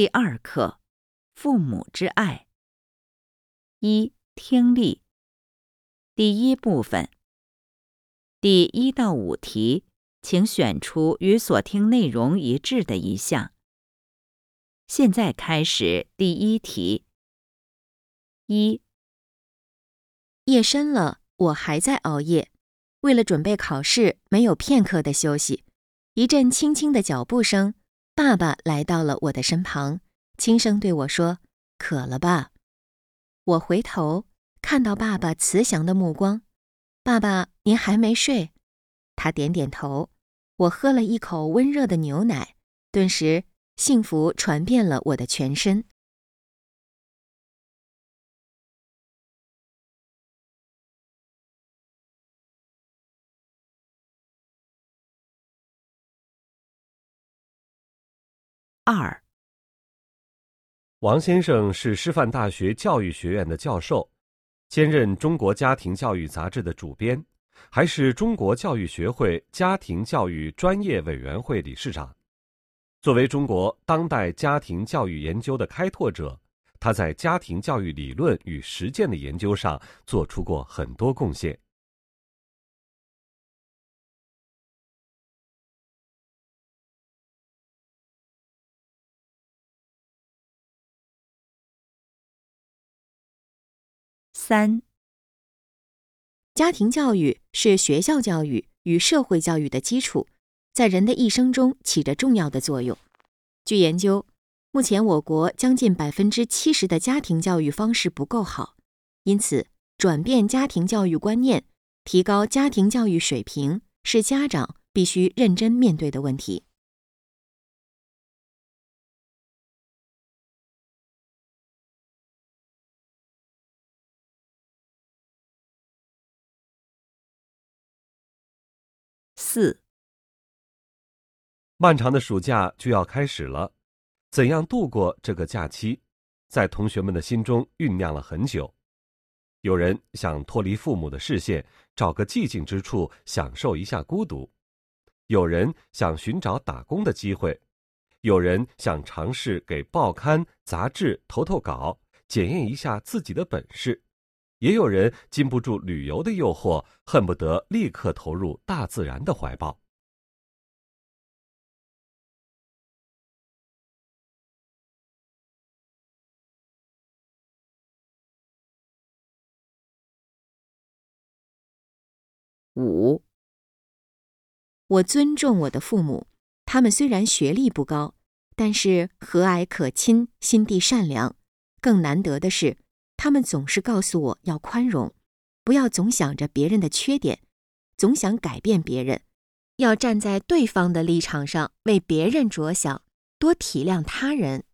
第二课：父母之爱。一、听力。第一部分。第一到五题，请选出与所听内容一致的一项。现在开始第一题。一、夜深了，我还在熬夜，为了准备考试，没有片刻的休息。一阵轻轻的脚步声。爸爸来到了我的身旁，轻声对我说：“渴了吧？”我回头看到爸爸慈祥的目光。爸爸，您还没睡？他点点头。我喝了一口温热的牛奶，顿时幸福传遍了我的全身。二，王先生是师范大学教育学院的教授，兼任《中国家庭教育杂志》的主编，还是中国教育学会家庭教育专业委员会理事长。作为中国当代家庭教育研究的开拓者，他在家庭教育理论与实践的研究上做出过很多贡献。三，家庭教育是学校教育与社会教育的基础，在人的一生中起着重要的作用。据研究，目前我国将近百分之七十的家庭教育方式不够好，因此转变家庭教育观念、提高家庭教育水平是家长必须认真面对的问题。四，漫长的暑假就要开始了，怎样度过这个假期，在同学们的心中酝酿了很久。有人想脱离父母的视线，找个寂静之处享受一下孤独；有人想寻找打工的机会；有人想尝试给报刊杂志投投稿，检验一下自己的本事。也有人禁不住旅游的诱惑，恨不得立刻投入大自然的怀抱。五，我尊重我的父母，他们虽然学历不高，但是和蔼可亲，心地善良。更难得的是。他们总是告诉我要宽容，不要总想着别人的缺点，总想改变别人，要站在对方的立场上为别人着想，多体谅他人。